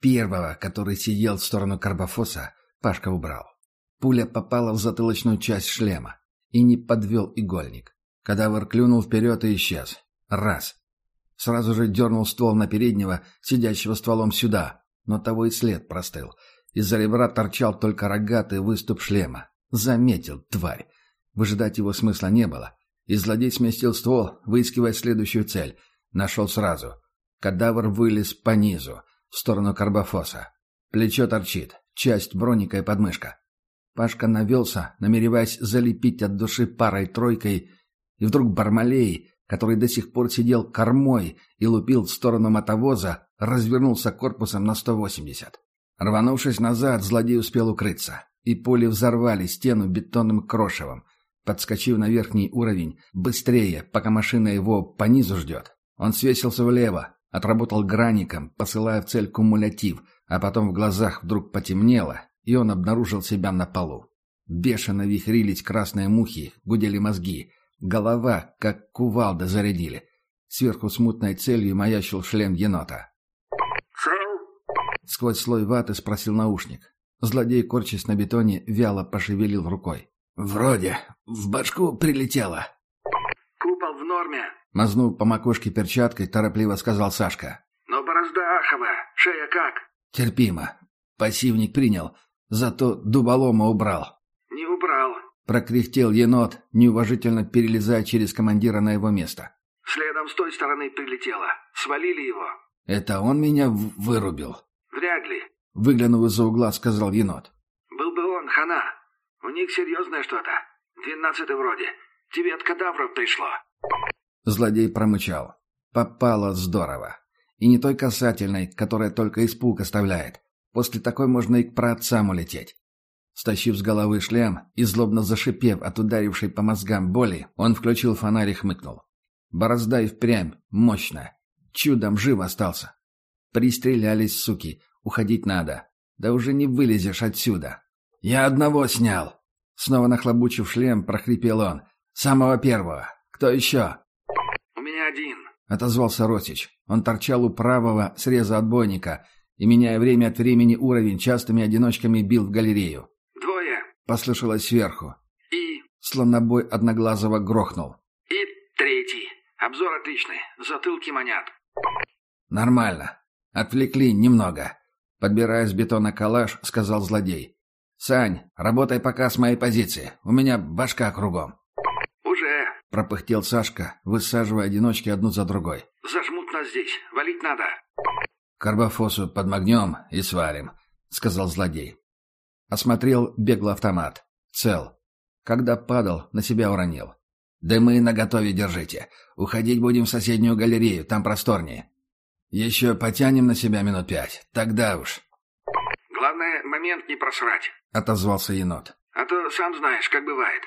Первого, который сидел в сторону Карбофоса, Пашка убрал. Пуля попала в затылочную часть шлема и не подвел игольник. Кадавр клюнул вперед и исчез. Раз. Сразу же дернул ствол на переднего, сидящего стволом сюда, но того и след простыл. Из-за ребра торчал только рогатый выступ шлема. Заметил, тварь. Выжидать его смысла не было. И злодей сместил ствол, выискивая следующую цель. Нашел сразу. Кадавр вылез по низу, в сторону Карбофоса. Плечо торчит, часть броника и подмышка. Пашка навелся, намереваясь залепить от души парой-тройкой, и вдруг Бармалей, который до сих пор сидел кормой и лупил в сторону мотовоза, развернулся корпусом на 180. Рванувшись назад, злодей успел укрыться, и пули взорвали стену бетонным крошевом. Подскочив на верхний уровень, быстрее, пока машина его по низу ждет. Он свесился влево, отработал граником, посылая в цель кумулятив, а потом в глазах вдруг потемнело, и он обнаружил себя на полу. Бешено вихрились красные мухи, гудели мозги. Голова, как кувалда, зарядили. Сверху смутной целью маячил шлем енота. Сквозь слой ваты спросил наушник. Злодей, корчась на бетоне, вяло пошевелил рукой. «Вроде. В башку прилетело». «Купол в норме, Мазнув по макушке перчаткой, торопливо сказал Сашка. но борозда аховая. Шея как?» «Терпимо. Пассивник принял. Зато дуболома убрал». «Не убрал. Прокряхтел енот, неуважительно перелезая через командира на его место. Следом с той стороны прилетело. Свалили его. «Это он меня вырубил», Вряд ли. — выглянув из-за угла, сказал енот. Был бы он, хана. У них серьезное что-то. Двенадцатый вроде. Тебе от кадавров пришло». Злодей промычал. Попало здорово. И не той касательной, которая только испуг оставляет. После такой можно и к праотцам улететь. Стащив с головы шлем и злобно зашипев от ударившей по мозгам боли, он включил фонарь и хмыкнул. Борозда и впрямь мощная. Чудом жив остался. Пристрелялись, суки. Уходить надо. Да уже не вылезешь отсюда. «Я одного снял!» Снова нахлобучив шлем, прохрипел он. «Самого первого. Кто еще?» «У меня один. — отозвался Росич. Он торчал у правого среза отбойника и, меняя время от времени уровень, частыми одиночками бил в галерею. Двое. Послышалось сверху. И... Слонобой одноглазого грохнул. И третий. Обзор отличный. Затылки манят. «Нормально. Отвлекли немного». Подбирая с бетона калаш, сказал злодей. «Сань, работай пока с моей позиции. У меня башка кругом». Пропыхтел Сашка, высаживая одиночки одну за другой. Зажмут нас здесь. Валить надо. «Карбофосу подмагнем и сварим», — сказал злодей. Осмотрел бегло автомат. Цел. Когда падал, на себя уронил. «Дымы наготове держите. Уходить будем в соседнюю галерею, там просторнее. Еще потянем на себя минут пять. Тогда уж», Главное, момент не просрать. — отозвался енот. А то сам знаешь, как бывает.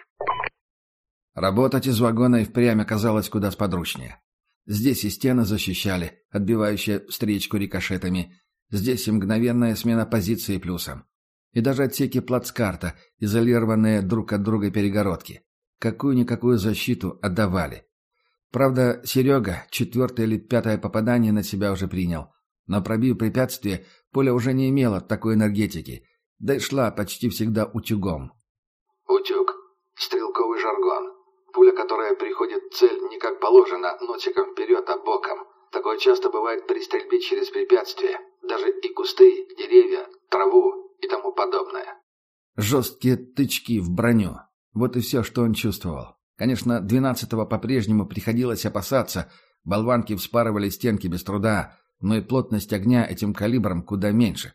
Работать из вагона и впрямь оказалось куда сподручнее. Здесь и стены защищали, отбивающие встречку рикошетами. Здесь и мгновенная смена позиции плюсом. И даже отсеки плацкарта, изолированные друг от друга перегородки. Какую-никакую защиту отдавали. Правда, Серега четвертое или пятое попадание на себя уже принял. Но пробив препятствие, Поля уже не имела такой энергетики, да и шла почти всегда утюгом. Утюг. Жаргон. Пуля, которая приходит в цель не как положено, носиком вперед, а боком. Такое часто бывает при стрельбе через препятствия. Даже и кусты, деревья, траву и тому подобное. Жесткие тычки в броню. Вот и все, что он чувствовал. Конечно, двенадцатого по-прежнему приходилось опасаться. Болванки вспарывали стенки без труда, но и плотность огня этим калибром куда меньше.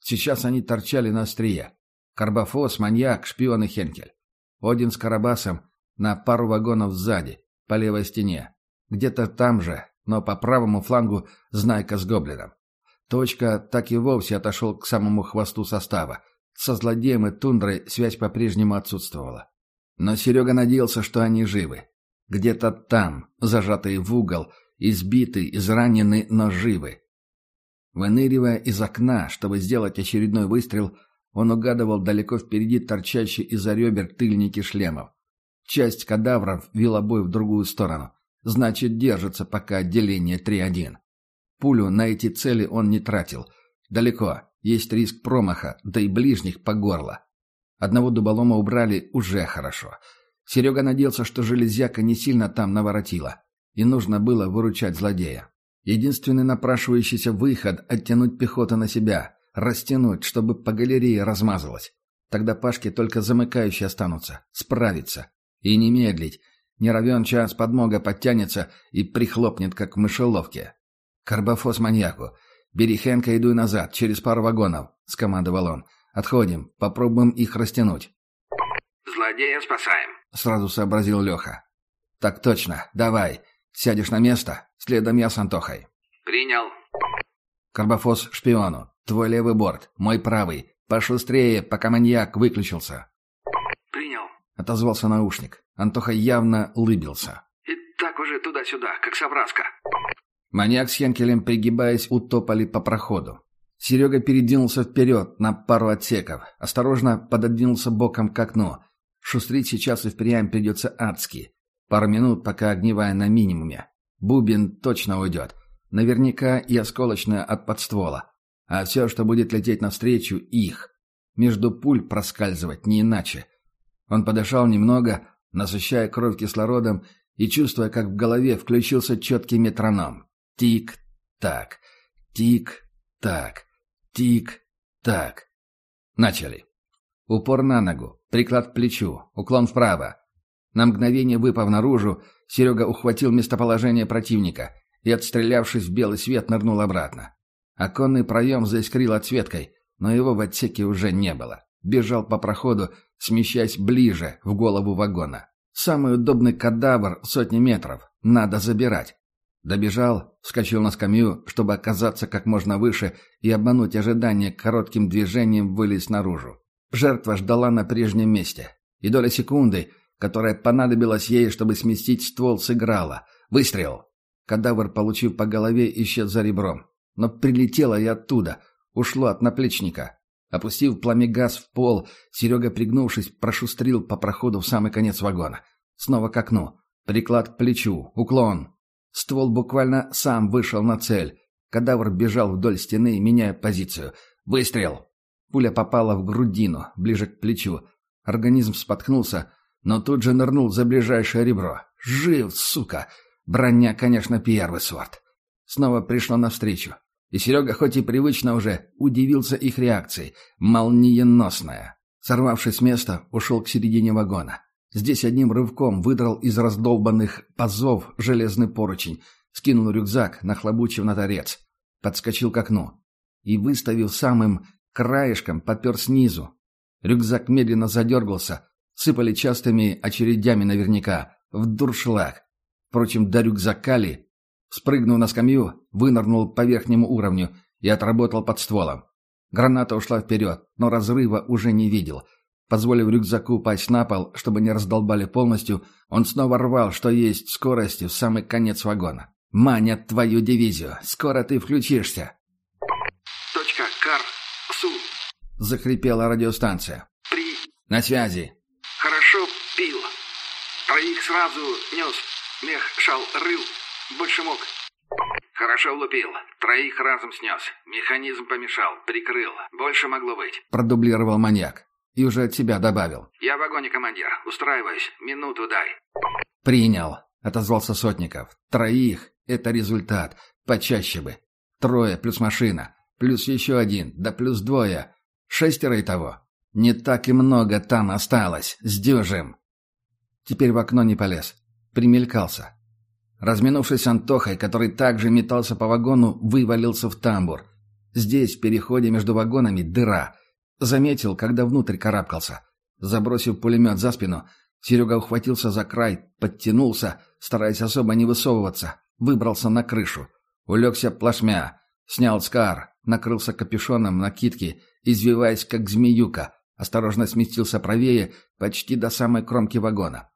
Сейчас они торчали на острие. Карбофос, маньяк, шпион и Хенкель. Один с Карабасом на пару вагонов сзади, по левой стене. Где-то там же, но по правому флангу Знайка с Гоблином. Точка так и вовсе отошел к самому хвосту состава. Со злодеем и тундрой связь по-прежнему отсутствовала. Но Серега надеялся, что они живы. Где-то там, зажатые в угол, избиты, изранены, но живы. Выныривая из окна, чтобы сделать очередной выстрел, он угадывал далеко впереди торчащие из-за ребер тыльники шлемов. Часть кадавров вела бой в другую сторону. Значит, держится пока отделение 3-1. Пулю на эти цели он не тратил. Далеко. Есть риск промаха, да и ближних по горло. Одного дуболома убрали уже хорошо. Серега надеялся, что железяка не сильно там наворотила. И нужно было выручать злодея. Единственный напрашивающийся выход – оттянуть пехоту на себя, растянуть, чтобы по галерее размазалась. Тогда Пашке только замыкающие останутся. Справиться. И не медлить. Не равен час подмога подтянется и прихлопнет, как в мышеловке. «Карбофос маньяку. Бери Хэнка и дуй назад, через пару вагонов», — скомандовал он. «Отходим. Попробуем их растянуть». «Злодея спасаем», — сразу сообразил Леха. «Так точно. Давай. Сядешь на место. Следом я с Антохой». «Принял». «Карбофос шпиону. Твой левый борт. Мой правый. Пошустрее, пока маньяк выключился». Отозвался наушник. Антоха явно улыбился. «И так уже туда-сюда, как собраска». Маньяк с Хенкелем, пригибаясь, утопали по проходу. Серега передвинулся вперед на пару отсеков, осторожно пододвинулся боком к окну. Шустрить сейчас и впрямь придется адски. Пару минут, пока огневая на минимуме. Бубен точно уйдет. Наверняка и осколочная от подствола. А все, что будет лететь навстречу, их. Между пуль проскальзывать не иначе. Он подышал немного, насыщая кровь кислородом и чувствуя, как в голове включился четкий метроном. Тик-так, тик-так, тик-так. Начали. Упор на ногу, приклад к плечу, уклон вправо. На мгновение выпав наружу, Серега ухватил местоположение противника и, отстрелявшись в белый свет, нырнул обратно. Оконный проем заискрил отсветкой, но его в отсеке уже не было. Бежал по проходу, смещаясь ближе, в голову вагона. Самый удобный кадавр сотни метров. Надо забирать. Добежал, вскочил на скамью, чтобы оказаться как можно выше и обмануть ожидания коротким движением вылез наружу. Жертва ждала на прежнем месте. И доля секунды, которая понадобилась ей, чтобы сместить ствол, сыграла. Выстрел! Кадавр, получив по голове, исчез за ребром. Но прилетело и оттуда. Ушло от наплечника. Опустив пламегаз в пол, Серега, пригнувшись, прошустрил по проходу в самый конец вагона. Снова к окну. Приклад к плечу. Уклон. Ствол буквально сам вышел на цель. Кадавр бежал вдоль стены, меняя позицию. Выстрел! Пуля попала в грудину, ближе к плечу. Организм споткнулся, но тут же нырнул за ближайшее ребро. Жив, сука! Броня, конечно, первый сорт. Снова пришло навстречу. И Серега, хоть и привычно уже, удивился их реакцией. Молниеносная. Сорвавшись с места, ушел к середине вагона. Здесь одним рывком выдрал из раздолбанных пазов железный поручень, скинул рюкзак, нахлобучив на торец. Подскочил к окну. И, выставив самым краешком, подпер снизу. Рюкзак медленно задергался. Сыпали частыми очередями наверняка. В дуршлаг. Впрочем, до рюкзака ли Спрыгнув на скамью, вынырнул по верхнему уровню и отработал под стволом. Граната ушла вперед, но разрыва уже не видел. Позволив рюкзаку упасть на пол, чтобы не раздолбали полностью, он снова рвал, что есть скорости, в самый конец вагона. «Манят твою дивизию! Скоро ты включишься!» «Точка, Кар, Су!» — захрипела радиостанция. «При...» «На связи!» «Хорошо пил. Троих сразу нес. Мех, шал, рыл. Больше мог. Хорошо влупил. Троих разом снес. Механизм помешал. Прикрыл. Больше могло быть. Продублировал маньяк. И уже от себя добавил. Я в вагоне, командир. Устраиваюсь. Минуту дай. Принял. Отозвался Сотников. Троих. Это результат. Почаще бы. Трое плюс машина. Плюс еще один. Да плюс двое. Шестеро и того. Не так и много там осталось. Сдюжим. Теперь в окно не полез. Примелькался. Разминувшись Антохой, который также метался по вагону, вывалился в тамбур. Здесь, в переходе между вагонами, дыра. Заметил, когда внутрь карабкался. Забросив пулемет за спину, Серега ухватился за край, подтянулся, стараясь особо не высовываться, выбрался на крышу. Улегся плашмя, снял скар, накрылся капюшоном накидки, извиваясь, как змеюка, осторожно сместился правее, почти до самой кромки вагона.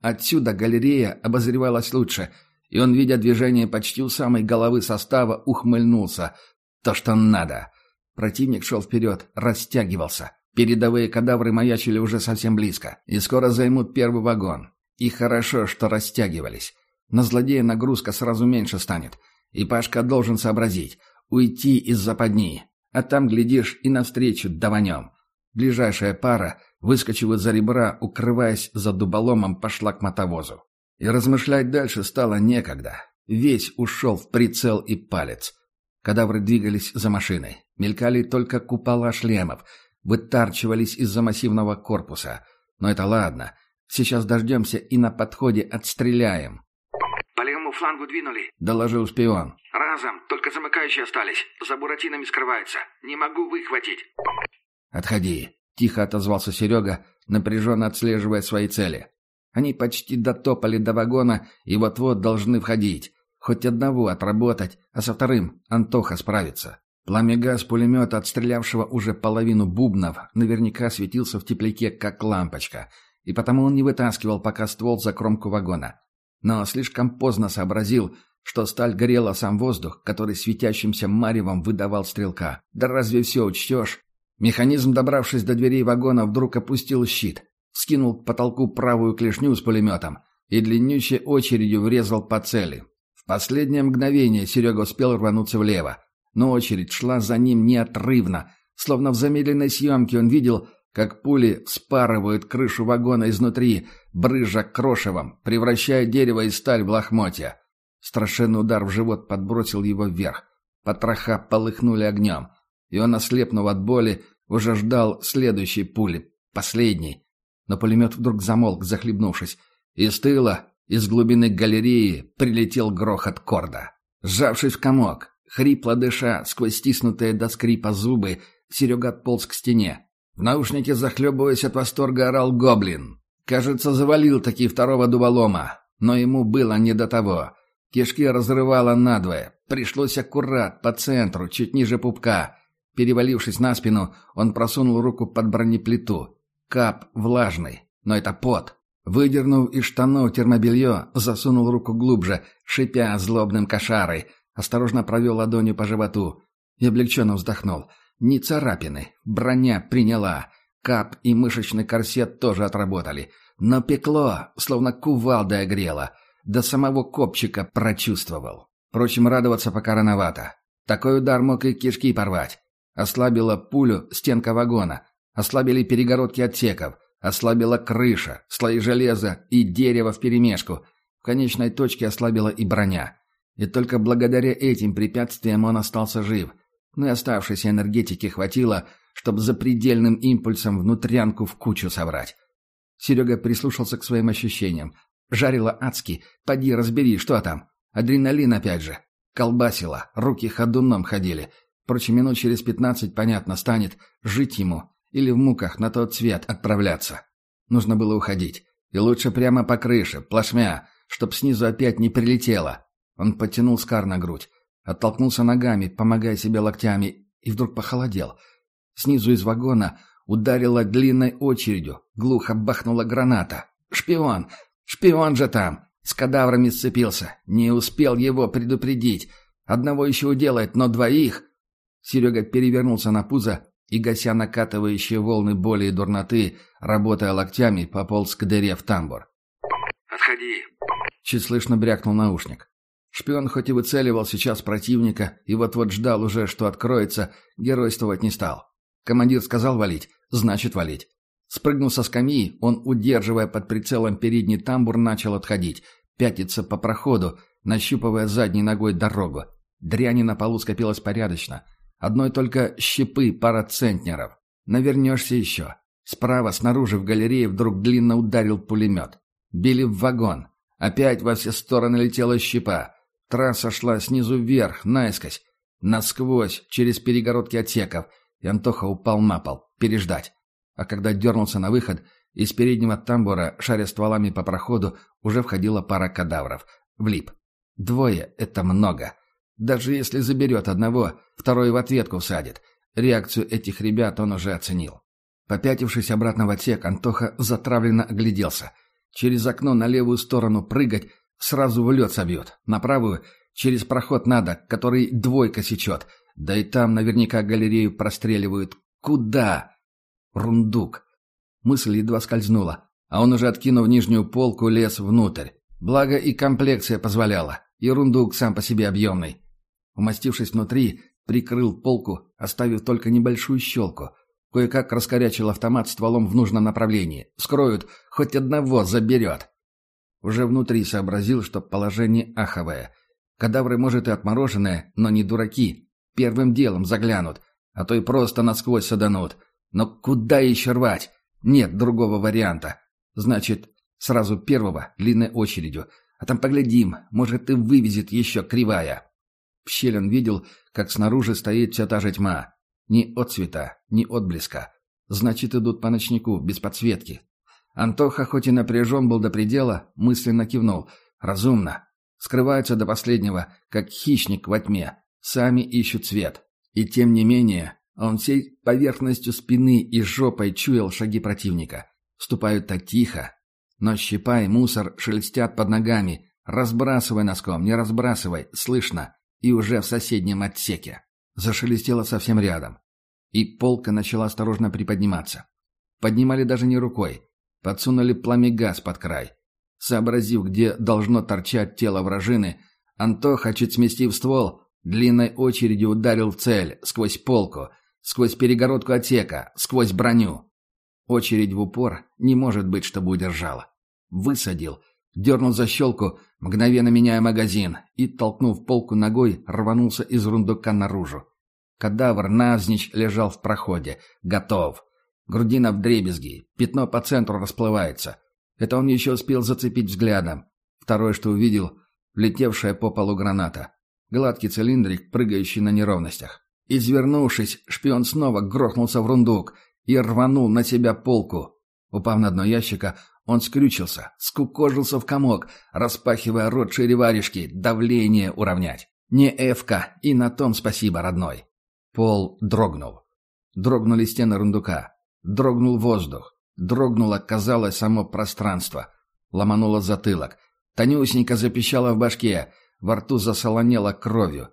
Отсюда галерея обозревалась лучше — и он, видя движение почти у самой головы состава, ухмыльнулся. То, что надо. Противник шел вперед, растягивался. Передовые кадавры маячили уже совсем близко, и скоро займут первый вагон. И хорошо, что растягивались. На злодея нагрузка сразу меньше станет. И Пашка должен сообразить. Уйти из западни. А там, глядишь, и навстречу даванем. Ближайшая пара, выскочив из-за ребра, укрываясь за дуболомом, пошла к мотовозу. И размышлять дальше стало некогда. Весь ушел в прицел и палец. Кадавры двигались за машиной. Мелькали только купола шлемов, вытарчивались из-за массивного корпуса. Но это ладно. Сейчас дождемся и на подходе отстреляем. «По левому флангу двинули», — доложил шпион. «Разом, только замыкающие остались. За буратинами скрываются. Не могу выхватить». «Отходи», — тихо отозвался Серега, напряженно отслеживая свои цели. Они почти дотопали до вагона и вот-вот должны входить. Хоть одного отработать, а со вторым Антоха справится. Пламя-газ пулемета, отстрелявшего уже половину бубнов, наверняка светился в тепляке, как лампочка, и потому он не вытаскивал пока ствол за кромку вагона. Но слишком поздно сообразил, что сталь горела сам воздух, который светящимся маревом выдавал стрелка. Да разве все учтешь? Механизм, добравшись до дверей вагона, вдруг опустил щит, скинул к потолку правую клешню с пулеметом и длиннющей очередью врезал по цели. В последнее мгновение Серега успел рвануться влево, но очередь шла за ним неотрывно, словно в замедленной съемке он видел, как пули вспарывают крышу вагона изнутри, брыжа крошевом, превращая дерево и сталь в лохмотья. Страшенный удар в живот подбросил его вверх. Потроха полыхнули огнем, и он, ослепнув от боли, уже ждал следующей пули, последней. Но пулемет вдруг замолк, захлебнувшись. Из тыла, из глубины галереи, прилетел грохот корда. Сжавшись в комок, хрипло дыша, сквозь стиснутые до скрипа зубы, Серега отполз к стене. В наушнике, захлебываясь от восторга, орал гоблин. Кажется, завалил таки второго дуболома, но ему было не до того. Кишки разрывало надвое. Пришлось аккурат, по центру, чуть ниже пупка. Перевалившись на спину, он просунул руку под бронеплиту. Кап влажный, но это пот. Выдернув из штанов термобелье, засунул руку глубже, шипя злобным кошарой. Осторожно провел ладонью по животу и облегченно вздохнул. Ни царапины. Броня приняла. Кап и мышечный корсет тоже отработали. Но пекло, словно кувалда огрело. До самого копчика прочувствовал. Впрочем, радоваться пока рановато. Такой удар мог и кишки порвать. Ослабила пулю стенка вагона. Ослабили перегородки отсеков. Ослабила крыша, слои железа и дерева вперемешку. В конечной точке ослабила и броня. И только благодаря этим препятствиям он остался жив. Но и оставшейся энергетики хватило, чтобы запредельным импульсом внутрянку в кучу собрать. Серега прислушался к своим ощущениям. Жарило адски. Поди разбери, что там. Адреналин опять же. Колбасило. Руки ходуном ходили. Впрочем, минут через пятнадцать, понятно, станет, жить ему или в муках на тот свет отправляться. Нужно было уходить. И лучше прямо по крыше, плашмя, чтоб снизу опять не прилетело. Он потянул Скар на грудь, оттолкнулся ногами, помогая себе локтями, и вдруг похолодел. Снизу из вагона ударила длинной очередью, глухо бахнула граната. «Шпион! Шпион же там!» С кадаврами сцепился. Не успел его предупредить. Одного еще уделает, но двоих... Серега перевернулся на пузо и, гася накатывающие волны боли и дурноты, работая локтями, пополз к дыре в тамбур. «Отходи!» Чуть слышно брякнул наушник. Шпион хоть и выцеливал сейчас противника и вот-вот ждал уже, что откроется, геройствовать не стал. Командир сказал валить, значит валить. Спрыгнув со скамьи, он, удерживая под прицелом передний тамбур, начал отходить, пятиться по проходу, нащупывая задней ногой дорогу. Дряни на полу скопилось порядочно. Одной только щепы пара центнеров. Навернешься еще. Справа, снаружи в галерее вдруг длинно ударил пулемет. Били в вагон. Опять во все стороны летела щепа. Трасса шла снизу вверх, наискось. Насквозь, через перегородки отсеков. И Антоха упал на пол. Переждать. А когда дернулся на выход, из переднего тамбура, шаря стволами по проходу, уже входила пара кадавров. Влип. Двое — это много. Даже если заберет одного, второй в ответку всадит. Реакцию этих ребят он уже оценил. Попятившись обратно в отсек, Антоха затравленно огляделся. Через окно на левую сторону прыгать сразу в лед собьет. На правую через проход надо, который двойка сечет. Да и там наверняка галерею простреливают. Куда? Рундук. Мысль едва скользнула, а он уже, откинув нижнюю полку, лез внутрь. Благо и комплекция позволяла, и рундук сам по себе объемный. Умастившись внутри, Прикрыл полку, оставив только небольшую щелку. Кое-как раскорячил автомат стволом в нужном направлении. Скроют, хоть одного заберет. Уже внутри сообразил, что положение аховое. Кадавры, может, и отмороженные, но не дураки. Первым делом заглянут, а то и просто насквозь саданут. Но куда еще рвать? Нет другого варианта. Значит, сразу первого, длинной очередью. А там поглядим, может, и вывезет еще кривая. Он видел, как снаружи стоит вся та же тьма. Ни отцвета, ни отблеска. Значит, идут по ночнику, без подсветки. Антоха, хоть и напряжен был до предела, мысленно кивнул. Разумно. Скрываются до последнего, как хищник во тьме. Сами ищут свет. И тем не менее, он всей поверхностью спины и жопой чуял шаги противника. Ступают так тихо. Но щепа и мусор шелестят под ногами. Разбрасывай носком, не разбрасывай, слышно и уже в соседнем отсеке. Зашелестело совсем рядом. И полка начала осторожно приподниматься. Поднимали даже не рукой. Подсунули пламегаз под край. Сообразив, где должно торчать тело вражины, Антоха, чуть сместив ствол, длинной очередью ударил в цель, сквозь полку, сквозь перегородку отсека, сквозь броню. Очередь в упор не может быть, чтобы удержала. Высадил — Дернул защелку, мгновенно меняя магазин, и, толкнув полку ногой, рванулся из рундука наружу. Кадавр навзничь лежал в проходе. Готов. Грудина в дребезги. Пятно по центру расплывается. Это он еще успел зацепить взглядом. Второе, что увидел, летевшая по полу граната. Гладкий цилиндрик, прыгающий на неровностях. Извернувшись, шпион снова грохнулся в рундук и рванул на себя полку. Упав на дно ящика, он скрючился, скукожился в комок, распахивая рот шире варежки, давление уравнять. Не эвка, и на том спасибо, родной. Пол дрогнул. Дрогнули стены рундука. Дрогнул воздух. Дрогнуло, казалось, само пространство. Ломануло затылок. Тонюсенько запищало в башке. Во рту засолонело кровью.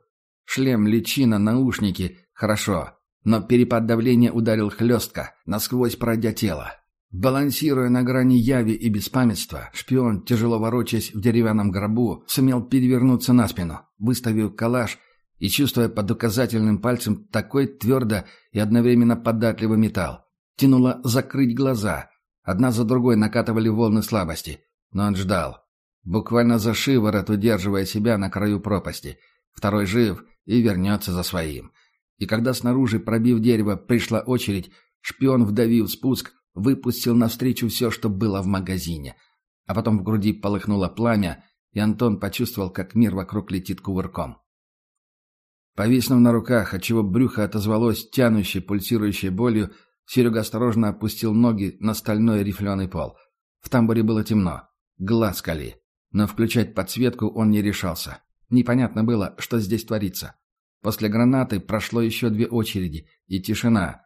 Шлем, личина, наушники — хорошо. Но перепад давления ударил хлестко, насквозь пройдя тело. Балансируя на грани яви и беспамятства, шпион, тяжело ворочаясь в деревянном гробу, сумел перевернуться на спину, выставив калаш и чувствуя под указательным пальцем такой твердо и одновременно податливый металл. Тянуло закрыть глаза. Одна за другой накатывали волны слабости. Но он ждал. Буквально за шиворот удерживая себя на краю пропасти. Второй жив и вернется за своим. И когда снаружи, пробив дерево, пришла очередь, шпион, вдавил спуск, выпустил навстречу все, что было в магазине. А потом в груди полыхнуло пламя, и Антон почувствовал, как мир вокруг летит кувырком. Повиснув на руках, отчего брюхо отозвалось тянущей, пульсирующей болью, Серега осторожно опустил ноги на стальной рифленый пол. В тамбуре было темно. Глаз кали. Но включать подсветку он не решался. Непонятно было, что здесь творится. После гранаты прошло еще две очереди, и тишина,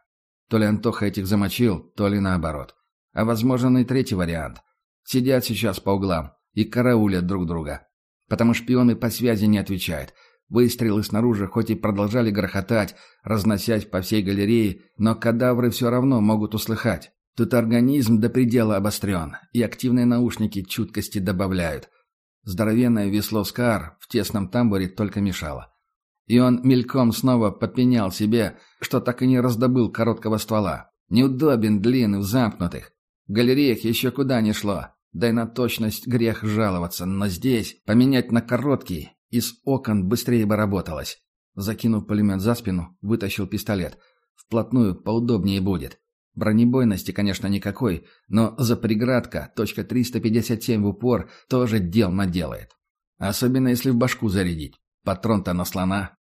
то ли Антоха этих замочил, то ли наоборот. А возможен и третий вариант. Сидят сейчас по углам и караулят друг друга. Потому шпионы по связи не отвечают. Выстрелы снаружи хоть и продолжали грохотать, разносясь по всей галерее, но кадавры все равно могут услыхать. Тут организм до предела обострен, и активные наушники чуткости добавляют. Здоровенное весло Скар в тесном тамбуре только мешало. И он мельком снова попенял себе, что так и не раздобыл короткого ствола. Неудобен длинный, в замкнутых. В галереях еще куда не шло. Да и на точность грех жаловаться, но здесь поменять на короткий, из окон быстрее бы работалось. Закинув пулемет за спину, вытащил пистолет. Вплотную поудобнее будет. Бронебойности, конечно, никакой, но за приградка, точка 357 в упор, тоже дел наделает. Особенно если в башку зарядить. Патрон-то на слона.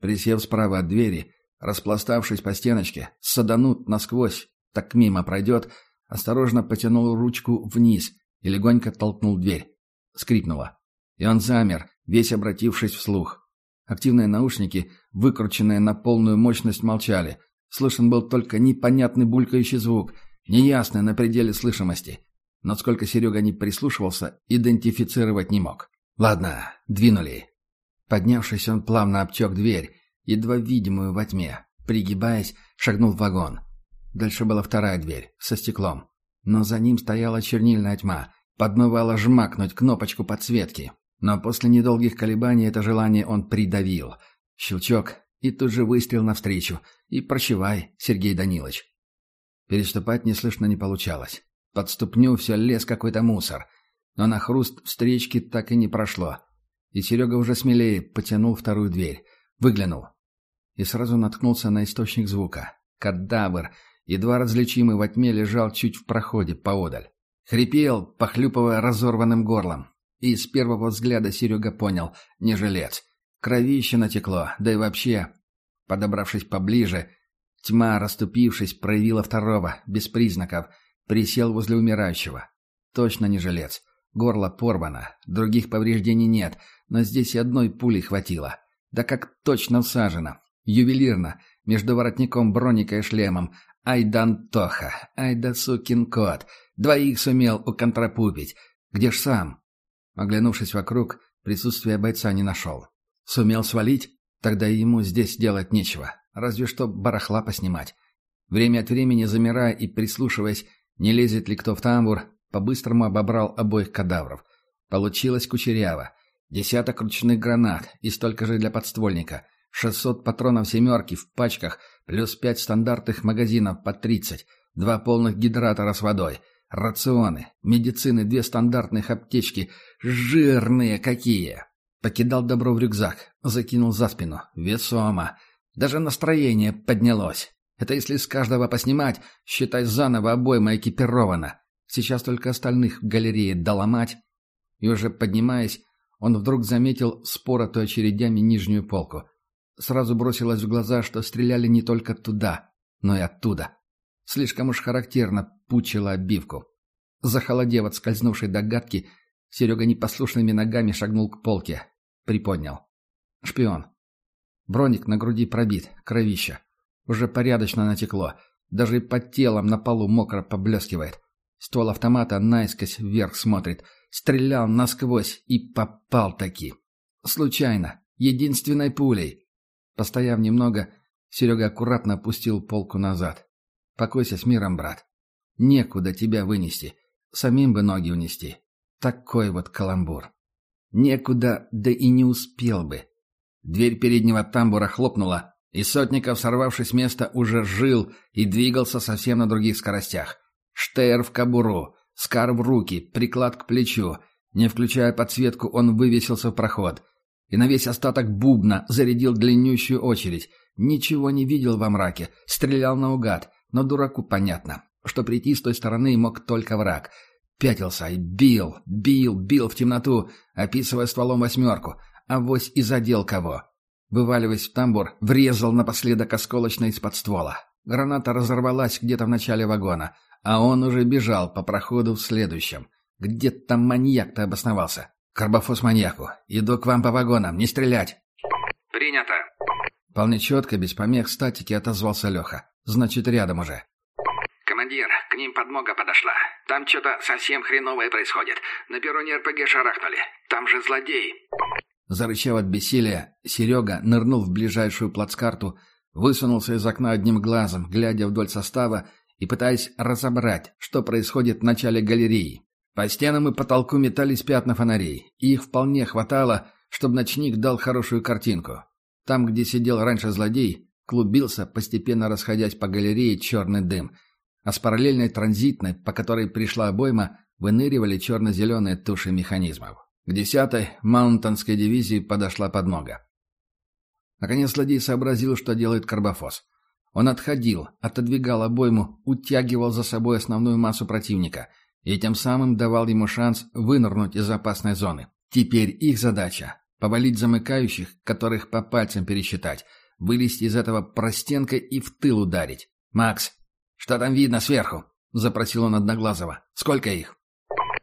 Присев справа от двери, распластавшись по стеночке, саданут насквозь, так мимо пройдет, осторожно потянул ручку вниз и легонько толкнул дверь. Скрипнуло. И он замер, весь обратившись вслух. Активные наушники, выкрученные на полную мощность, молчали. Слышен был только непонятный булькающий звук, неясный на пределе слышимости. Но сколько Серега не прислушивался, идентифицировать не мог. «Ладно, двинули. Поднявшись, он плавно обтек дверь, едва видимую во тьме. Пригибаясь, шагнул в вагон. Дальше была вторая дверь, со стеклом. Но за ним стояла чернильная тьма. Подмывала жмакнуть кнопочку подсветки. Но после недолгих колебаний это желание он придавил. Щелчок, И тут же выстрел навстречу. И прощевай, Сергей Данилович. Переступать неслышно не получалось. Под ступню все лез какой-то мусор. Но на хруст встречки так и не прошло. И Серега уже смелее потянул вторую дверь. Выглянул. И сразу наткнулся на источник звука. Кадавр, едва различимый во тьме, лежал чуть в проходе, поодаль. Хрипел, похлюпывая разорванным горлом. И с первого взгляда Серега понял — не жилец. Кровище натекло, да и вообще... Подобравшись поближе, тьма, расступившись, проявила второго, без признаков, присел возле умирающего. Точно не жилец. Горло порвано, других повреждений нет, но здесь и одной пули хватило. Да как точно всажено. Ювелирно, между воротником броника и шлемом. Ай да Антоха, ай да сукин кот. Двоих сумел уконтрапупить. Где ж сам? Оглянувшись вокруг, присутствие бойца не нашел. Сумел свалить? Тогда ему здесь делать нечего. Разве что барахла поснимать. Время от времени, замирая и прислушиваясь, не лезет ли кто в тамбур, по-быстрому обобрал обоих кадавров. Получилось кучеряво. Десяток ручных гранат и столько же для подствольника. Шестьсот патронов «семерки» в пачках, плюс пять стандартных магазинов по тридцать. Два полных гидратора с водой. Рационы, медицины, две стандартных аптечки. Жирные какие! Покидал добро в рюкзак, закинул за спину. Весомо. Даже настроение поднялось. Это если с каждого поснимать, считай заново обойма экипирована. Сейчас только остальных в галерее доломать. И уже поднимаясь, он вдруг заметил споротую очередями нижнюю полку. Сразу бросилось в глаза, что стреляли не только туда, но и оттуда. Слишком уж характерно пучило обивку. Захолодев от скользнувшей догадки, Серега непослушными ногами шагнул к полке. Приподнял. Шпион. Броник на груди пробит, кровища. Уже порядочно натекло. Даже под телом на полу мокро поблескивает. Ствол автомата наискось вверх смотрит. Стрелял насквозь и попал таки. Случайно. Единственной пулей. Постояв немного, Серега аккуратно опустил полку назад. «Покойся с миром, брат. Некуда тебя вынести. Самим бы ноги унести. Такой вот каламбур. Некуда, да и не успел бы. Дверь переднего тамбура хлопнула, и Сотников, сорвавшись с места, уже жил и двигался совсем на других скоростях. Штейр в кобуру, скар в руки, приклад к плечу. Не включая подсветку, он вывесился в проход. И на весь остаток бубна зарядил длиннющую очередь. Ничего не видел во мраке, стрелял наугад, но дураку понятно, что прийти с той стороны мог только враг — Пятился и бил, бил, бил в темноту, описывая стволом восьмерку. а вось и задел кого. Вываливаясь в тамбур, врезал напоследок осколочно из-под ствола. Граната разорвалась где-то в начале вагона, а он уже бежал по проходу в следующем. Где там маньяк-то обосновался? Карбофос маньяку. Иду к вам по вагонам, не стрелять. Принято. Вполне четко, без помех статики отозвался Леха. Значит, рядом уже. «Командир, к ним подмога подошла. Там что-то совсем хреновое происходит. На перроне РПГ шарахнули. Там же злодей!» Зарычав от бессилия, Серега нырнул в ближайшую плацкарту, высунулся из окна одним глазом, глядя вдоль состава и пытаясь разобрать, что происходит в начале галереи. По стенам и потолку метались пятна фонарей, и их вполне хватало, чтобы ночник дал хорошую картинку. Там, где сидел раньше злодей, клубился, постепенно расходясь по галерее, черный дым — а с параллельной транзитной, по которой пришла обойма, выныривали черно-зеленые туши механизмов. К десятой Маунтонской дивизии подошла подмога. Наконец злодей сообразил, что делает карбофос. Он отходил, отодвигал обойму, утягивал за собой основную массу противника и тем самым давал ему шанс вынырнуть из опасной зоны. Теперь их задача — повалить замыкающих, которых по пальцам пересчитать, вылезти из этого простенка и в тыл ударить. «Макс, «Что там видно сверху?» — запросил он Одноглазого. «Сколько их?»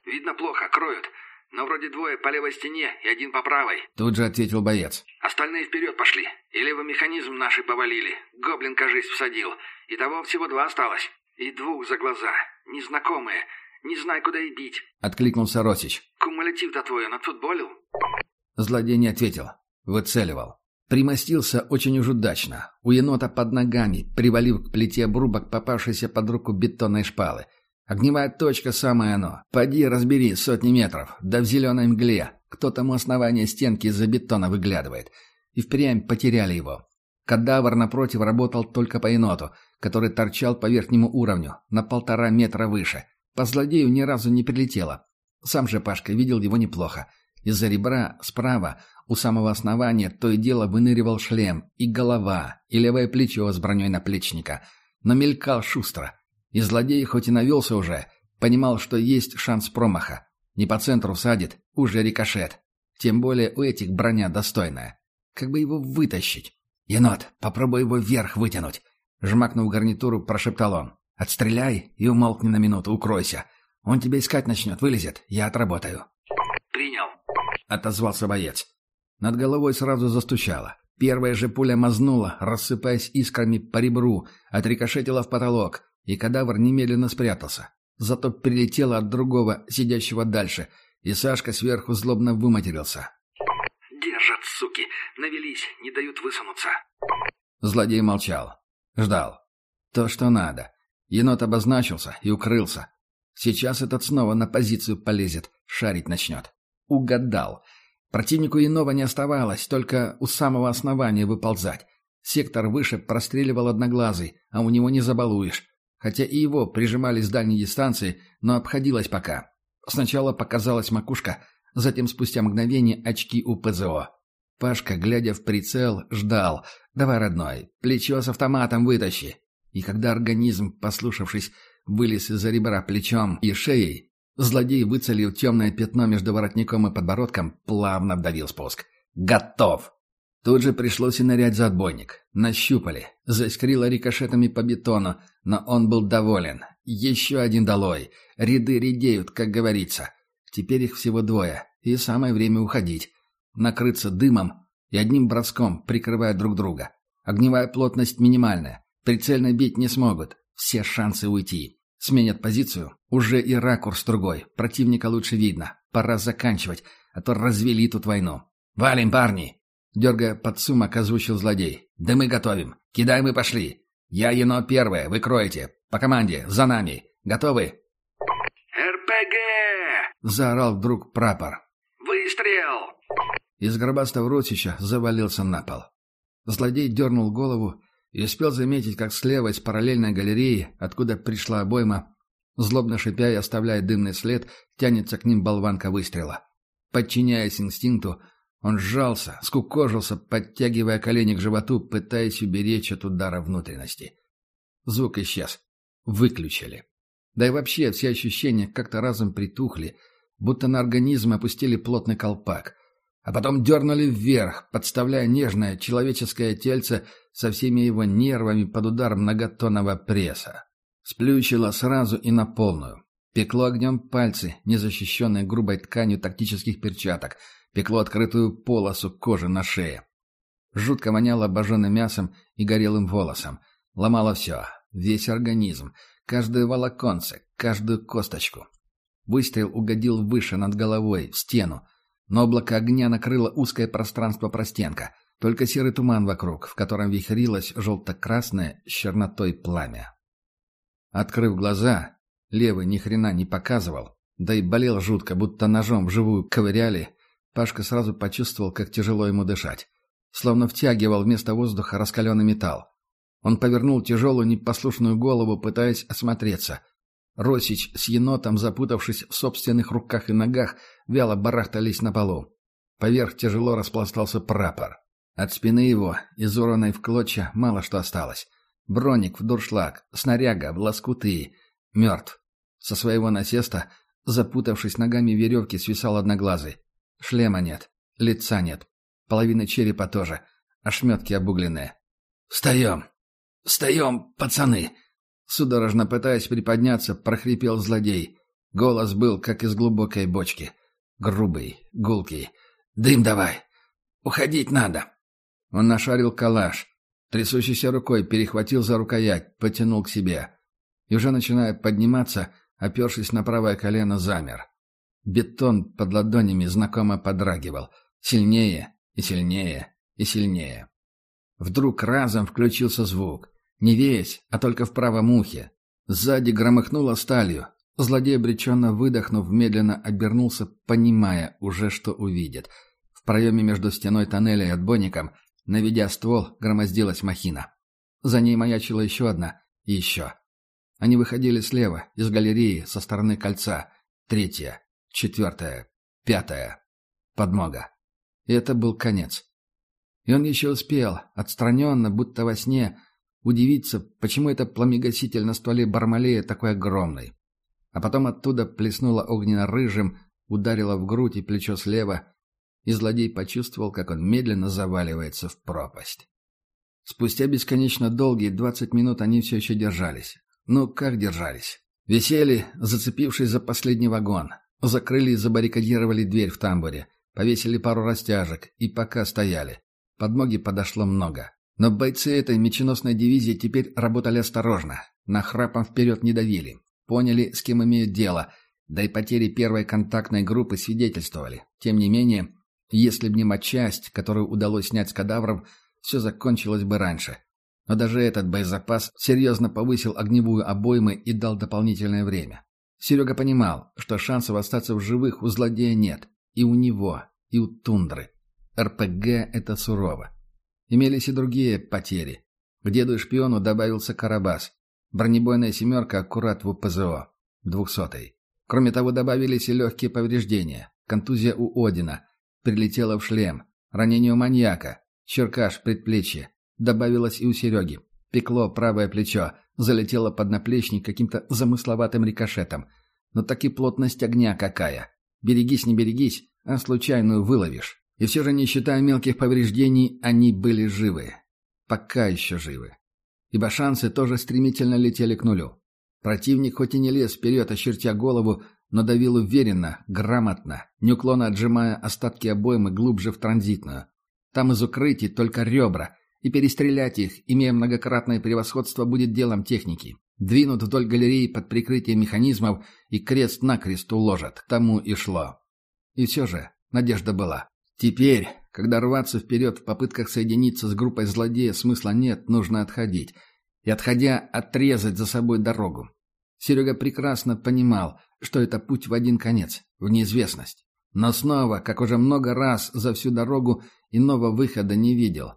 «Видно плохо, кроют. Но вроде двое по левой стене и один по правой». Тут же ответил боец. «Остальные вперед пошли. И левый механизм наши повалили. Гоблин, кажись, всадил. И того всего два осталось. И двух за глаза. Незнакомые. Не знаю, куда и бить». Откликнулся Росич. «Кумулятив-то твой он отфутболил?» Злодей не ответил. Выцеливал. Примостился очень уж удачно. У енота под ногами, привалив к плите обрубок, попавшейся под руку бетонной шпалы. Огневая точка самое оно. Поди разбери сотни метров. Да в зеленой мгле. Кто там у основания стенки из-за бетона выглядывает. И впрямь потеряли его. Кадавр, напротив, работал только по еноту, который торчал по верхнему уровню, на полтора метра выше. По злодею ни разу не прилетело. Сам же Пашка видел его неплохо. Из-за ребра справа, у самого основания, то и дело выныривал шлем, и голова, и левое плечо с броней наплечника. Но мелькал шустро. И злодей, хоть и навелся уже, понимал, что есть шанс промаха. Не по центру садит, уже рикошет. Тем более у этих броня достойная. Как бы его вытащить? «Енот, попробуй его вверх вытянуть!» Жмакнув гарнитуру, прошептал он. «Отстреляй и умолкни на минуту, укройся. Он тебя искать начнет, вылезет, я отработаю». «Принял», — отозвался боец. Над головой сразу застучало. Первая же пуля мазнула, рассыпаясь искрами по ребру, отрикошетила в потолок, и кадавр немедленно спрятался. Зато прилетело от другого, сидящего дальше, и Сашка сверху злобно выматерился. «Держат, суки! Навелись, не дают высунуться!» Злодей молчал. Ждал. То, что надо. Енот обозначился и укрылся. Сейчас этот снова на позицию полезет, шарить начнет. Угадал. Противнику иного не оставалось, только у самого основания выползать. Сектор выше простреливал одноглазый, а у него не забалуешь. Хотя и его прижимали с дальней дистанции, но обходилось пока. Сначала показалась макушка, затем спустя мгновение очки у ПЗО. Пашка, глядя в прицел, ждал. «Давай, родной, плечо с автоматом вытащи». И когда организм, послушавшись, вылез из-за ребра плечом и шеей, злодей выцелил темное пятно между воротником и подбородком, плавно вдавил спуск. «Готов!» Тут же пришлось и нырять за отбойник. Нащупали. Заискрило рикошетами по бетону, но он был доволен. Еще один долой. Ряды редеют, как говорится. Теперь их всего двое, и самое время уходить. Накрыться дымом и одним броском, прикрывая друг друга. Огневая плотность минимальная. Прицельно бить не смогут. Все шансы уйти. Сменят позицию. Уже и ракурс другой. Противника лучше видно. Пора заканчивать, а то развели тут войну. «Валим, парни!» Дергая под сумок, озвучил злодей. «Да мы готовим. Кидаем и пошли. Я Ено первое, вы кроете. По команде, за нами. Готовы?» «РПГ!» — заорал вдруг прапор. «Выстрел!» Из гробастого ротича завалился на пол. Злодей дернул голову и успел заметить, как слева из параллельной галереи, откуда пришла обойма, злобно шипя и оставляя дымный след, тянется к ним болванка выстрела. Подчиняясь инстинкту, он сжался, скукожился, подтягивая колени к животу, пытаясь уберечь от удара внутренности. Звук исчез. Выключили. Да и вообще все ощущения как-то разом притухли, будто на организм опустили плотный колпак. А потом дернули вверх, подставляя нежное человеческое тельце со всеми его нервами под удар многотонного пресса. Сплющило сразу и на полную. Пекло огнем пальцы, незащищенные грубой тканью тактических перчаток — пекло открытую полосу кожи на шее. Жутко воняло обожженным мясом и горелым волосом. Ломало все, весь организм, каждое волоконце, каждую косточку. Выстрел угодил выше над головой, в стену, но облако огня накрыло узкое пространство простенка, только серый туман вокруг, в котором вихрилось желто-красное с чернотой пламя. Открыв глаза, левый ни хрена не показывал, да и болел жутко, будто ножом вживую ковыряли Пашка сразу почувствовал, как тяжело ему дышать. Словно втягивал вместо воздуха раскаленный металл. Он повернул тяжелую непослушную голову, пытаясь осмотреться. Росич с енотом, запутавшись в собственных руках и ногах, вяло барахтались на полу. Поверх тяжело распластался прапор. От спины его, изорванной в клочья, мало что осталось. Броник в дуршлаг, снаряга в лоскуты. Мертв. Со своего насеста, запутавшись ногами веревки, свисал одноглазый. Шлема нет, лица нет, половина черепа тоже, ошметки обугленные. «Встаем! Встаем, пацаны!» Судорожно пытаясь приподняться, прохрипел злодей. Голос был, как из глубокой бочки. Грубый, гулкий. «Дым давай! Уходить надо!» Он нашарил калаш. Трясущейся рукой перехватил за рукоять, потянул к себе. И уже начиная подниматься, опершись на правое колено, замер. Бетон под ладонями знакомо подрагивал. Сильнее и сильнее и сильнее. Вдруг разом включился звук. Не весь, а только в правом ухе. Сзади громыхнуло сталью. Злодей, обреченно выдохнув, медленно обернулся, понимая уже, что увидит. В проеме между стеной тоннеля и отбойником Наведя ствол, громоздилась махина. За ней маячила еще одна и еще. Они выходили слева, из галереи, со стороны кольца. Третья, четвертая, пятая. Подмога. И это был конец. И он еще успел, отстраненно, будто во сне, удивиться, почему это пламегаситель на стволе Бармалея такой огромный. А потом оттуда плеснуло огненно-рыжим, ударило в грудь и плечо слева, и злодей почувствовал, как он медленно заваливается в пропасть. Спустя бесконечно долгие двадцать минут они все еще держались. Ну, как держались? Висели, зацепившись за последний вагон. Закрыли и забаррикадировали дверь в тамбуре. Повесили пару растяжек. И пока стояли. Подмоги подошло много. Но бойцы этой меченосной дивизии теперь работали осторожно. Нахрапом вперед не давили. Поняли, с кем имеют дело. Да и потери первой контактной группы свидетельствовали. Тем не менее, если б не матчасть, которую удалось снять с кадавров, все закончилось бы раньше. Но даже этот боезапас серьезно повысил огневую обоймы и дал дополнительное время. Серега понимал, что шансов остаться в живых у злодея нет. И у него, и у тундры. РПГ — это сурово. Имелись и другие потери. К деду и шпиону добавился Карабас. Бронебойная «семерка» аккурат в УПЗО. Двухсотый. Кроме того, добавились и легкие повреждения. Контузия у Одина. Прилетела в шлем. Ранение у маньяка. Черкаш в предплечье. Добавилось и у Сереги. Пекло правое плечо. Залетело под наплечник каким-то замысловатым рикошетом. Но таки плотность огня какая. Берегись, не берегись, а случайную выловишь. И все же, не считая мелких повреждений, они были живы. Пока еще живы. Ибо шансы тоже стремительно летели к нулю. Противник хоть и не лез вперед, очертя голову, но давил уверенно, грамотно, неуклонно отжимая остатки обоймы глубже в транзитную. Там из укрытий только ребра, и перестрелять их, имея многократное превосходство, будет делом техники. Двинут вдоль галереи под прикрытием механизмов и крест-накрест уложат. К тому и шло. И все же надежда была. Теперь, когда рваться вперед в попытках соединиться с группой злодея смысла нет, нужно отходить. И отходя, отрезать за собой дорогу. Серега прекрасно понимал, что это путь в один конец, в неизвестность. Но снова, как уже много раз за всю дорогу, иного выхода не видел.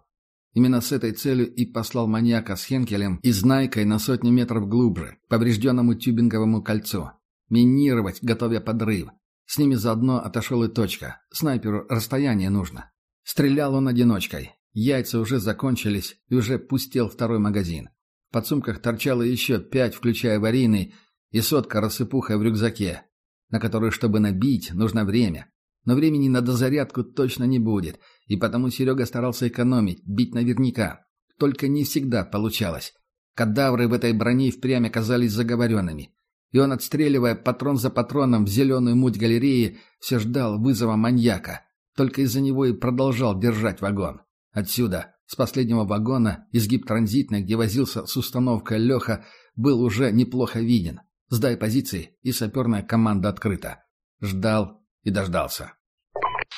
Именно с этой целью и послал маньяка с Хенкелем и Знайкой на сотни метров глубже, к поврежденному тюбинговому кольцу. Минировать, готовя подрыв. С ними заодно отошел и точка. Снайперу расстояние нужно. Стрелял он одиночкой. Яйца уже закончились, и уже пустел второй магазин. В подсумках торчало еще пять, включая аварийный, и сотка рассыпухой в рюкзаке, на которую, чтобы набить, нужно время. Но времени на дозарядку точно не будет, и потому Серега старался экономить, бить наверняка. Только не всегда получалось. Кадавры в этой броне впрямь оказались заговоренными. И он, отстреливая патрон за патроном в зеленую муть галереи, все ждал вызова маньяка. Только из-за него и продолжал держать вагон. Отсюда, с последнего вагона, изгиб транзитной, где возился с установкой Леха, был уже неплохо виден. Сдай позиции, и саперная команда открыта. Ждал и дождался.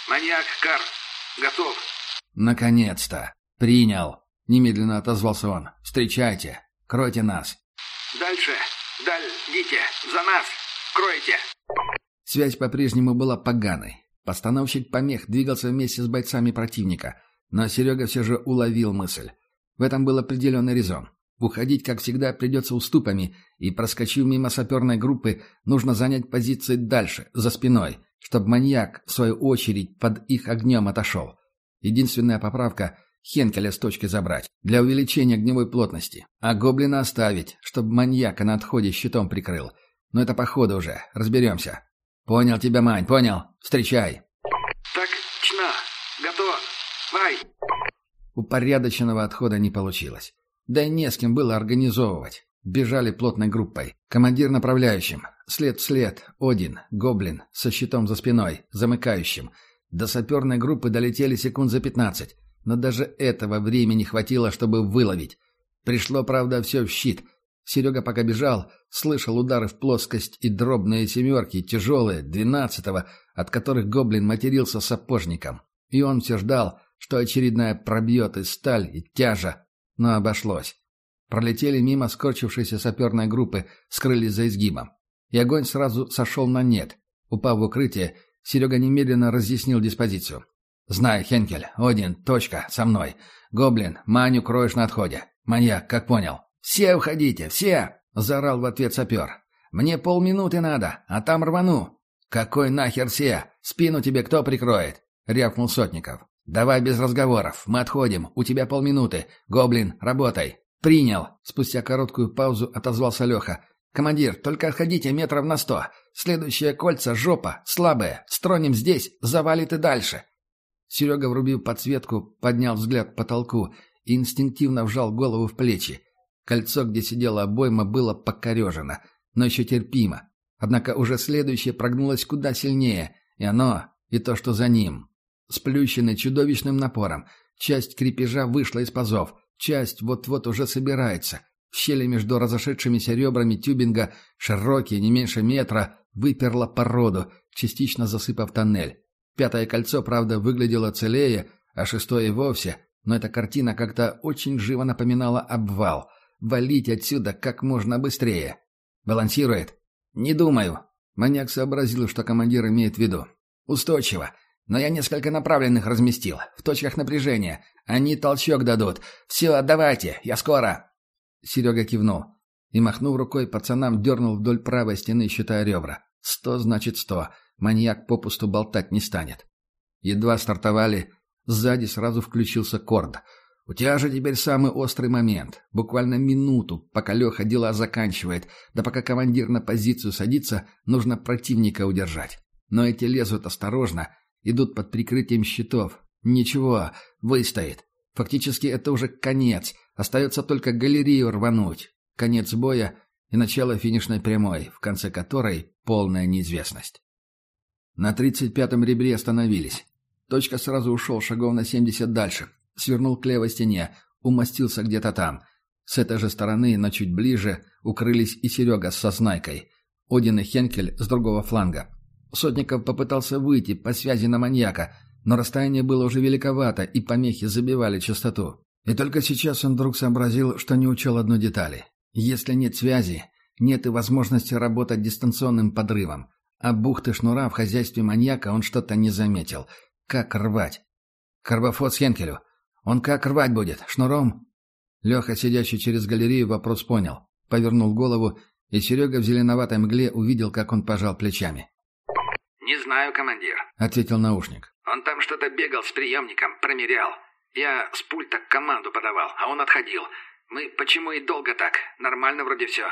«Маньяк, Кар, готов». «Наконец-то! Принял!» — немедленно отозвался он. «Встречайте! Кройте нас!» «Дальше! Даль, дите! За нас! Кройте!» Связь по-прежнему была поганой. Постановщик помех двигался вместе с бойцами противника, но Серега все же уловил мысль. В этом был определенный резон. Уходить, как всегда, придется уступами, и, проскочив мимо саперной группы, нужно занять позиции дальше, за спиной, чтобы маньяк, в свою очередь, под их огнем отошел. Единственная поправка — Хенкеля с точки забрать, для увеличения огневой плотности, а гоблина оставить, чтобы маньяка на отходе щитом прикрыл. Но это по ходу уже, разберемся. Понял тебя, Мань, понял. Встречай. Так, чна, готов. Вай. Упорядоченного отхода не получилось. Да и не с кем было организовывать. Бежали плотной группой. Командир направляющим. След в след. Один. Гоблин. Со щитом за спиной. Замыкающим. До саперной группы долетели секунд за пятнадцать. Но даже этого времени хватило, чтобы выловить. Пришло, правда, все в щит. Серега пока бежал, слышал удары в плоскость и дробные семерки, тяжелые, двенадцатого, от которых гоблин матерился сапожником. И он все ждал, что очередная пробьет и сталь, и тяжа, но обошлось. Пролетели мимо скорчившейся саперной группы, скрылись за изгибом. И огонь сразу сошел на нет. Упав в укрытие, Серега немедленно разъяснил диспозицию. «Знай, Хенкель, Один, точка, со мной. Гоблин, Маню кроешь на отходе. Маньяк, как понял?» «Все уходите, все!» — заорал в ответ сапер. «Мне полминуты надо, а там рвану». «Какой нахер все? Спину тебе кто прикроет?» — рявкнул Сотников. «Давай без разговоров. Мы отходим. У тебя полминуты. Гоблин, работай». «Принял!» — спустя короткую паузу отозвался Леха. «Командир, только отходите метров на сто. Следующее кольца — жопа, слабое. Стронем здесь, завалит и дальше». Серега, врубив подсветку, поднял взгляд к потолку и инстинктивно вжал голову в плечи. Кольцо, где сидела обойма, было покорежено, но еще терпимо. Однако уже следующее прогнулось куда сильнее, и оно, и то, что за ним. Сплющенный чудовищным напором, часть крепежа вышла из пазов, часть вот-вот уже собирается. В щели между разошедшимися ребрами тюбинга, широкие, не меньше метра, выперла породу, частично засыпав тоннель. Пятое кольцо, правда, выглядело целее, а шестое и вовсе, но эта картина как-то очень живо напоминала обвал. Валить отсюда как можно быстрее. Балансирует? Не думаю. Маньяк сообразил, что командир имеет в виду. Устойчиво. Но я несколько направленных разместил. В точках напряжения. Они толчок дадут. Все, давайте, я скоро. Серега кивнул. И, махнув рукой, пацанам дернул вдоль правой стены, считая ребра. Сто значит сто маньяк попусту болтать не станет. Едва стартовали, сзади сразу включился корд. «У тебя же теперь самый острый момент. Буквально минуту, пока Леха дела заканчивает, да пока командир на позицию садится, нужно противника удержать. Но эти лезут осторожно, идут под прикрытием щитов. Ничего, выстоит. Фактически это уже конец. Остается только галерею рвануть. Конец боя и начало финишной прямой, в конце которой полная неизвестность. На тридцать пятом ребре остановились. Точка сразу ушел шагов на семьдесят дальше. Свернул к левой стене, умостился где-то там. С этой же стороны, но чуть ближе, укрылись и Серега с сознайкой. Один и Хенкель с другого фланга. Сотников попытался выйти по связи на маньяка, но расстояние было уже великовато, и помехи забивали частоту. И только сейчас он вдруг сообразил, что не учел одной детали. Если нет связи, нет и возможности работать дистанционным подрывом. А бухты шнура в хозяйстве маньяка он что-то не заметил. Как рвать? Карбофот с Хенкелю. Он как рвать будет? Шнуром? Леха, сидящий через галерею, вопрос понял. Повернул голову, и Серега в зеленоватой мгле увидел, как он пожал плечами. «Не знаю, командир», — ответил наушник. «Он там что-то бегал с приемником, промерял. Я с пульта команду подавал, а он отходил. Мы почему и долго так? Нормально вроде все».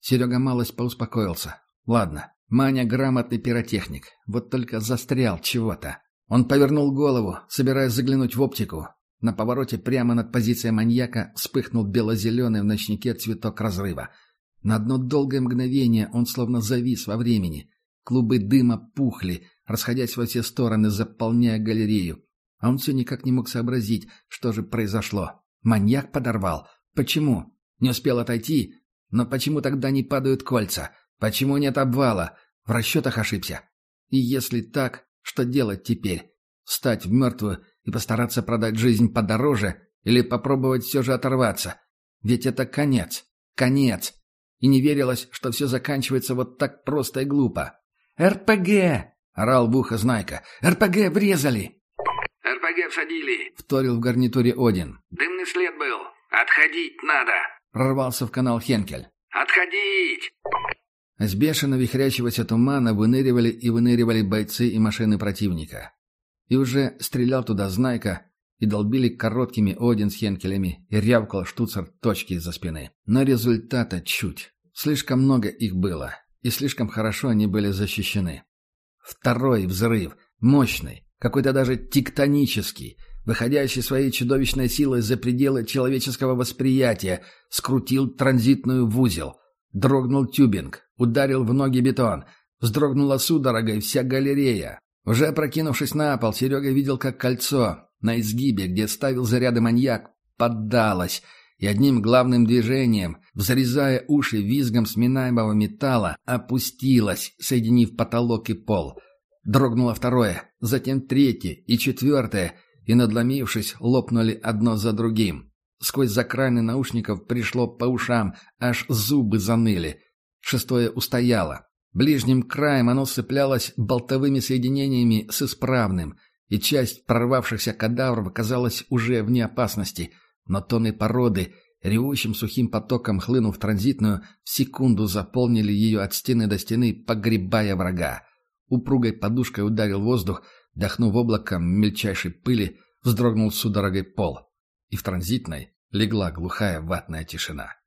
Серега малость поуспокоился. «Ладно, Маня грамотный пиротехник, вот только застрял чего-то. Он повернул голову, собираясь заглянуть в оптику. На повороте прямо над позицией маньяка вспыхнул бело-зеленый в ночнике цветок разрыва. На одно долгое мгновение он словно завис во времени. Клубы дыма пухли, расходясь во все стороны, заполняя галерею. А он все никак не мог сообразить, что же произошло. Маньяк подорвал. Почему? Не успел отойти? Но почему тогда не падают кольца? Почему нет обвала? В расчетах ошибся. И если так, что делать теперь? Встать в мертвую и постараться продать жизнь подороже или попробовать все же оторваться? Ведь это конец. Конец. И не верилось, что все заканчивается вот так просто и глупо. «РПГ!» — орал в ухо Знайка. «РПГ врезали!» «РПГ всадили!» — вторил в гарнитуре Один. «Дымный след был! Отходить надо!» — прорвался в канал Хенкель. «Отходить!» С бешено вихрящегося тумана выныривали и выныривали бойцы и машины противника. И уже стрелял туда Знайка, и долбили короткими Один с Хенкелями, и рявкал штуцер точки из-за спины. Но результата чуть. Слишком много их было, и слишком хорошо они были защищены. Второй взрыв, мощный, какой-то даже тектонический, выходящий своей чудовищной силой за пределы человеческого восприятия, скрутил транзитную в узел. Дрогнул тюбинг, Ударил в ноги бетон. Вздрогнула судорогой вся галерея. Уже прокинувшись на пол, Серега видел, как кольцо на изгибе, где ставил заряды маньяк, поддалось, и одним главным движением, взрезая уши визгом сминаемого металла, опустилось, соединив потолок и пол. Дрогнуло второе, затем третье и четвертое, и, надломившись, лопнули одно за другим. Сквозь закраины наушников пришло по ушам, аж зубы заныли. Шестое устояло. Ближним краем оно сцеплялось болтовыми соединениями с исправным. и часть прорвавшихся кадавров оказалась уже вне опасности, но тонны породы, ревущим сухим потоком хлынув транзитную, в секунду заполнили ее от стены до стены, погребая врага. Упругой подушкой ударил воздух, дохнув облаком мельчайшей пыли, вздрогнул судорогой пол. И в транзитной легла глухая ватная тишина.